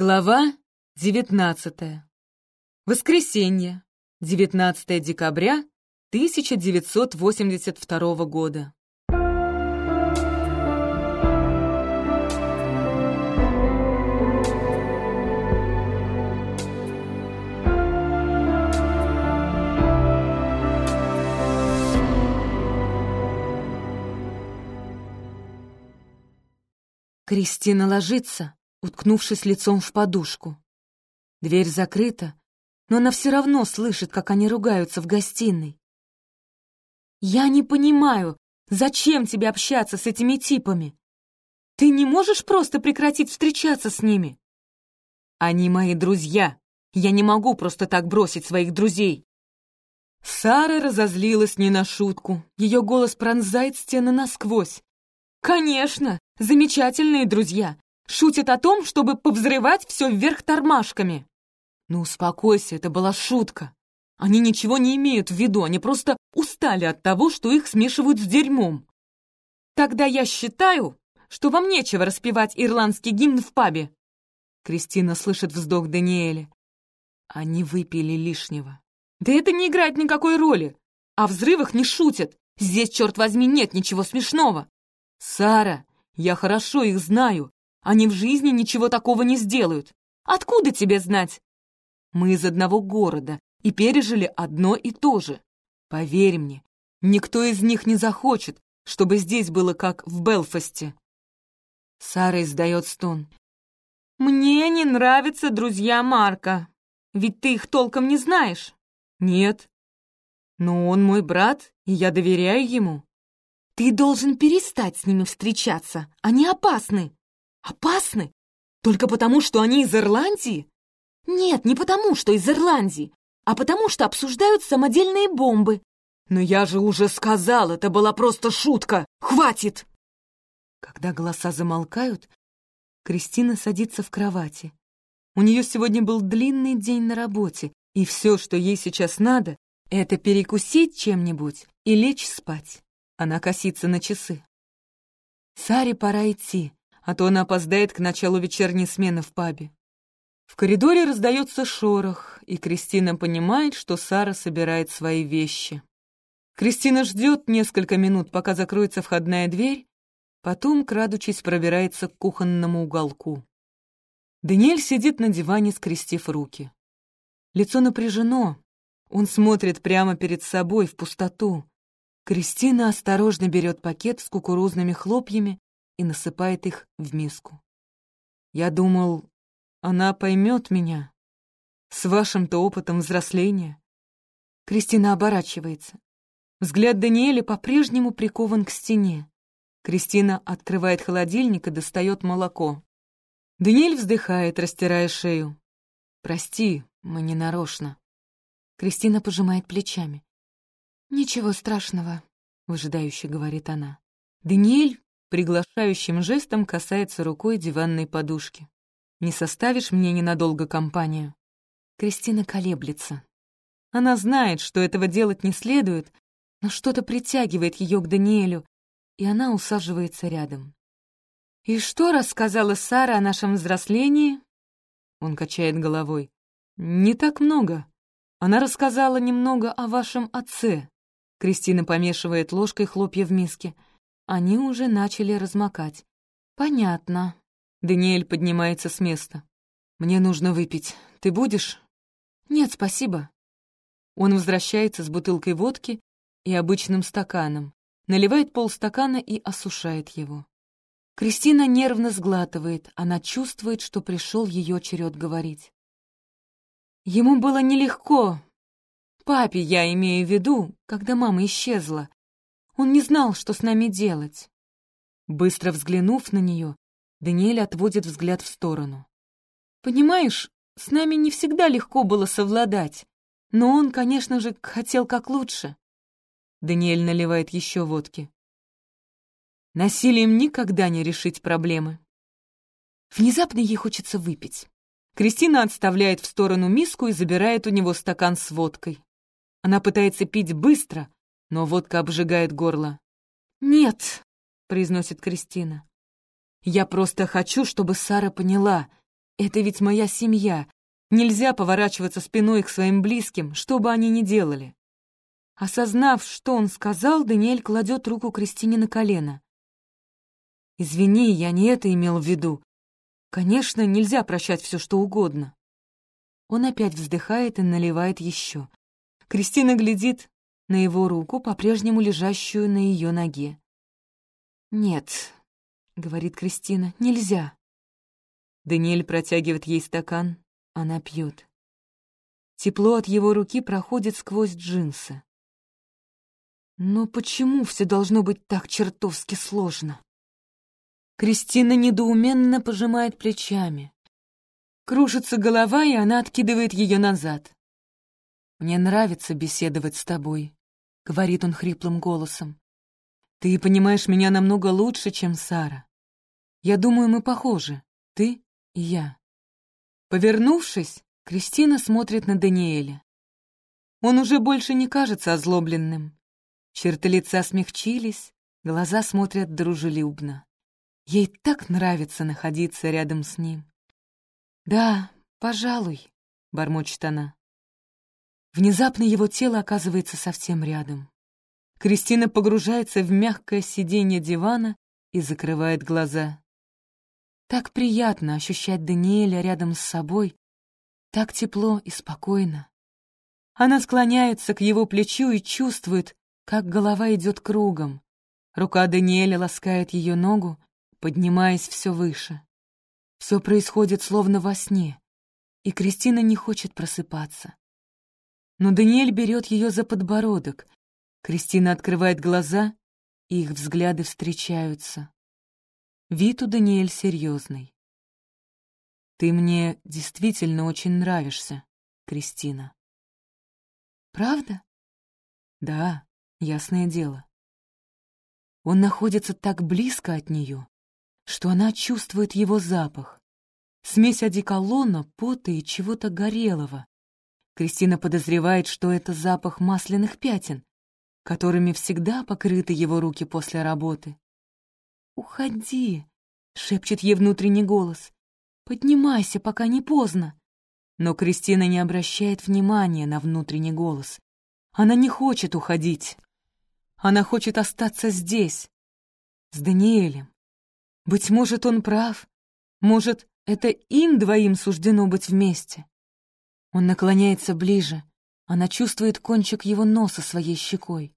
Глава 19. Воскресенье, 19 декабря 1982 года. Кристина ложится, уткнувшись лицом в подушку. Дверь закрыта, но она все равно слышит, как они ругаются в гостиной. «Я не понимаю, зачем тебе общаться с этими типами? Ты не можешь просто прекратить встречаться с ними?» «Они мои друзья. Я не могу просто так бросить своих друзей». Сара разозлилась не на шутку. Ее голос пронзает стены насквозь. «Конечно, замечательные друзья. Шутят о том, чтобы повзрывать все вверх тормашками». «Ну, успокойся, это была шутка. Они ничего не имеют в виду, они просто устали от того, что их смешивают с дерьмом». «Тогда я считаю, что вам нечего распевать ирландский гимн в пабе». Кристина слышит вздох Даниэля. Они выпили лишнего. «Да это не играет никакой роли. О взрывах не шутят. Здесь, черт возьми, нет ничего смешного. «Сара, я хорошо их знаю. Они в жизни ничего такого не сделают. Откуда тебе знать?» «Мы из одного города и пережили одно и то же. Поверь мне, никто из них не захочет, чтобы здесь было как в Белфасте». Сара издает стон. «Мне не нравятся друзья Марка. Ведь ты их толком не знаешь». «Нет. Но он мой брат, и я доверяю ему». Ты должен перестать с ними встречаться. Они опасны. Опасны? Только потому, что они из Ирландии? Нет, не потому, что из Ирландии, а потому, что обсуждают самодельные бомбы. Но я же уже сказал, это была просто шутка. Хватит! Когда голоса замолкают, Кристина садится в кровати. У нее сегодня был длинный день на работе, и все, что ей сейчас надо, это перекусить чем-нибудь и лечь спать. Она косится на часы. Саре пора идти, а то она опоздает к началу вечерней смены в пабе. В коридоре раздается шорох, и Кристина понимает, что Сара собирает свои вещи. Кристина ждет несколько минут, пока закроется входная дверь, потом, крадучись, пробирается к кухонному уголку. Даниэль сидит на диване, скрестив руки. Лицо напряжено, он смотрит прямо перед собой в пустоту, Кристина осторожно берет пакет с кукурузными хлопьями и насыпает их в миску. Я думал, она поймет меня. С вашим-то опытом взросления. Кристина оборачивается. Взгляд Даниэля по-прежнему прикован к стене. Кристина открывает холодильник и достает молоко. Даниэль вздыхает, растирая шею. «Прости, мы не нарочно». Кристина пожимает плечами. «Ничего страшного», — выжидающе говорит она. Даниэль приглашающим жестом касается рукой диванной подушки. «Не составишь мне ненадолго компанию?» Кристина колеблется. Она знает, что этого делать не следует, но что-то притягивает ее к Даниэлю, и она усаживается рядом. «И что рассказала Сара о нашем взрослении?» Он качает головой. «Не так много. Она рассказала немного о вашем отце. Кристина помешивает ложкой хлопья в миске. Они уже начали размокать. «Понятно». Даниэль поднимается с места. «Мне нужно выпить. Ты будешь?» «Нет, спасибо». Он возвращается с бутылкой водки и обычным стаканом, наливает полстакана и осушает его. Кристина нервно сглатывает, она чувствует, что пришел ее черед говорить. Ему было нелегко, Папе я имею в виду, когда мама исчезла. Он не знал, что с нами делать. Быстро взглянув на нее, Даниэль отводит взгляд в сторону. «Понимаешь, с нами не всегда легко было совладать, но он, конечно же, хотел как лучше». Даниэль наливает еще водки. Насилием никогда не решить проблемы. Внезапно ей хочется выпить. Кристина отставляет в сторону миску и забирает у него стакан с водкой. Она пытается пить быстро, но водка обжигает горло. «Нет», — произносит Кристина. «Я просто хочу, чтобы Сара поняла. Это ведь моя семья. Нельзя поворачиваться спиной к своим близким, что бы они ни делали. Осознав, что он сказал, Даниэль кладет руку Кристине на колено. «Извини, я не это имел в виду. Конечно, нельзя прощать все, что угодно». Он опять вздыхает и наливает еще. Кристина глядит на его руку, по-прежнему лежащую на ее ноге. «Нет», — говорит Кристина, — «нельзя». Даниэль протягивает ей стакан, она пьет. Тепло от его руки проходит сквозь джинсы. Но почему все должно быть так чертовски сложно? Кристина недоуменно пожимает плечами. Кружится голова, и она откидывает ее назад. «Мне нравится беседовать с тобой», — говорит он хриплым голосом. «Ты понимаешь меня намного лучше, чем Сара. Я думаю, мы похожи, ты и я». Повернувшись, Кристина смотрит на Даниэля. Он уже больше не кажется озлобленным. Черты лица смягчились, глаза смотрят дружелюбно. Ей так нравится находиться рядом с ним. «Да, пожалуй», — бормочет она. Внезапно его тело оказывается совсем рядом. Кристина погружается в мягкое сиденье дивана и закрывает глаза. Так приятно ощущать Даниэля рядом с собой, так тепло и спокойно. Она склоняется к его плечу и чувствует, как голова идет кругом. Рука Даниэля ласкает ее ногу, поднимаясь все выше. Все происходит словно во сне, и Кристина не хочет просыпаться. Но Даниэль берет ее за подбородок. Кристина открывает глаза, и их взгляды встречаются. Вид у Даниэль серьезный. «Ты мне действительно очень нравишься, Кристина». «Правда?» «Да, ясное дело». Он находится так близко от нее, что она чувствует его запах. Смесь одеколона, пота и чего-то горелого, Кристина подозревает, что это запах масляных пятен, которыми всегда покрыты его руки после работы. «Уходи!» — шепчет ей внутренний голос. «Поднимайся, пока не поздно!» Но Кристина не обращает внимания на внутренний голос. Она не хочет уходить. Она хочет остаться здесь, с Даниэлем. Быть может, он прав. Может, это им двоим суждено быть вместе. Он наклоняется ближе. Она чувствует кончик его носа своей щекой.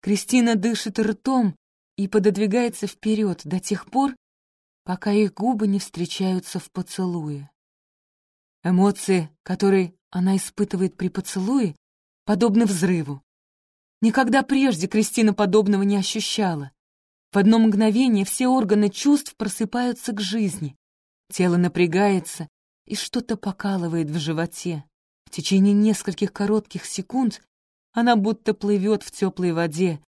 Кристина дышит ртом и пододвигается вперед до тех пор, пока их губы не встречаются в поцелуе. Эмоции, которые она испытывает при поцелуе, подобны взрыву. Никогда прежде Кристина подобного не ощущала. В одно мгновение все органы чувств просыпаются к жизни. Тело напрягается, и что-то покалывает в животе. В течение нескольких коротких секунд она будто плывет в теплой воде,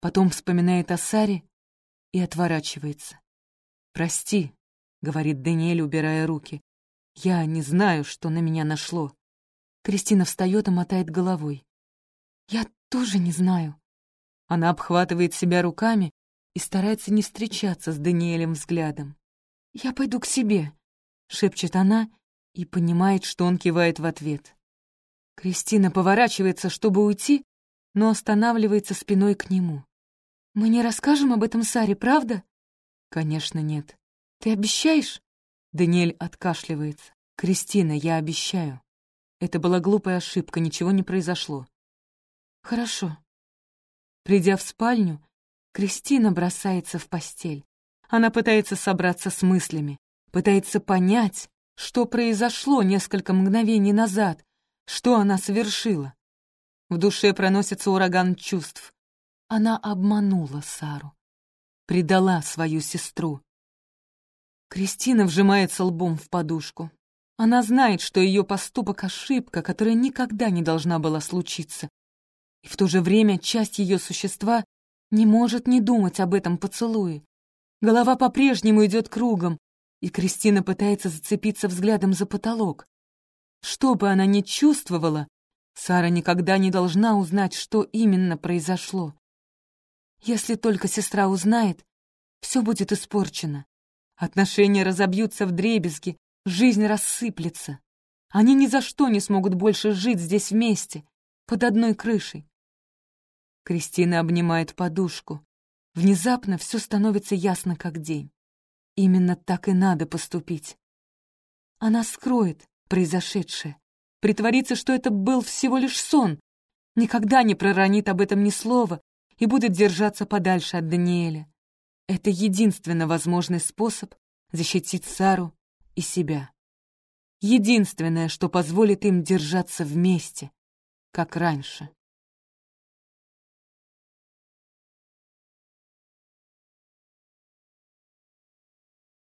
потом вспоминает о Саре и отворачивается. «Прости», — говорит Даниэль, убирая руки. «Я не знаю, что на меня нашло». Кристина встает и мотает головой. «Я тоже не знаю». Она обхватывает себя руками и старается не встречаться с Даниэлем взглядом. «Я пойду к себе», — шепчет она и понимает, что он кивает в ответ. Кристина поворачивается, чтобы уйти, но останавливается спиной к нему. «Мы не расскажем об этом Саре, правда?» «Конечно, нет». «Ты обещаешь?» Даниэль откашливается. «Кристина, я обещаю. Это была глупая ошибка, ничего не произошло». «Хорошо». Придя в спальню, Кристина бросается в постель. Она пытается собраться с мыслями пытается понять, что произошло несколько мгновений назад, что она совершила. В душе проносится ураган чувств. Она обманула Сару, предала свою сестру. Кристина вжимается лбом в подушку. Она знает, что ее поступок — ошибка, которая никогда не должна была случиться. И в то же время часть ее существа не может не думать об этом поцелуе. Голова по-прежнему идет кругом, и Кристина пытается зацепиться взглядом за потолок. Что бы она ни чувствовала, Сара никогда не должна узнать, что именно произошло. Если только сестра узнает, все будет испорчено. Отношения разобьются в дребезги, жизнь рассыплется. Они ни за что не смогут больше жить здесь вместе, под одной крышей. Кристина обнимает подушку. Внезапно все становится ясно, как день. Именно так и надо поступить. Она скроет произошедшее, притворится, что это был всего лишь сон, никогда не проронит об этом ни слова и будет держаться подальше от Даниэля. Это единственно возможный способ защитить Сару и себя. Единственное, что позволит им держаться вместе, как раньше.